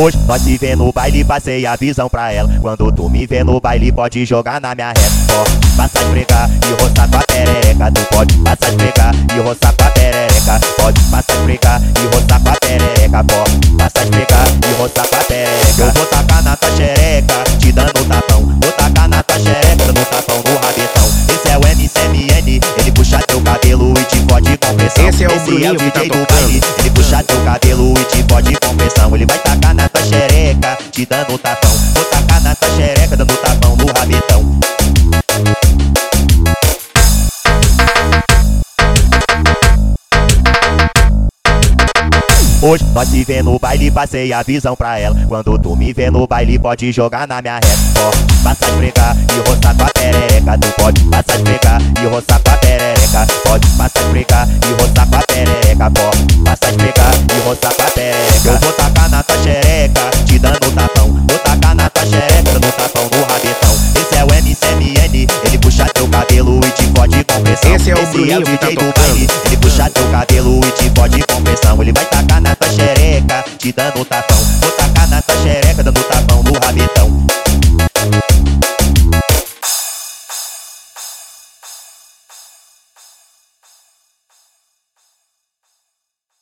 Hoje nós se vê no baile, passei a visão pra ela. Quando tu me vê no baile, pode jogar na minha reta. Ó, passa de pregar e roçar com a perereca. Tu pode passar de pregar e roçar com a perereca. Pode passar de pregar e roçar com a perereca. Pode passar de pregar e roçar com a perereca. Eu vou tacar na tua xereca, te dando tapão. Vou tacar na tua xereca, dando tapão no rabetão. Esse é o MCMN, ele puxa teu cabelo e te fode com pressão. Esse é o Esse é o que tá DJ do baile, ele puxa teu cabelo e te fode com pressão. Dando tapão. Vou tacar na tua xereca, dando tapão no rabetão. Hoje nós se vê no baile, passei a visão pra ela. Quando tu me vê no baile, pode jogar na minha reta. Ó, passa de pregar e roçar com a perereca. Tu pode passar de pregar e roçar com a perereca. Pode passar é o DJ do baile, ele puxa teu cabelo e te fode com pressão. Ele vai tacar na tua xereca, te dando tapão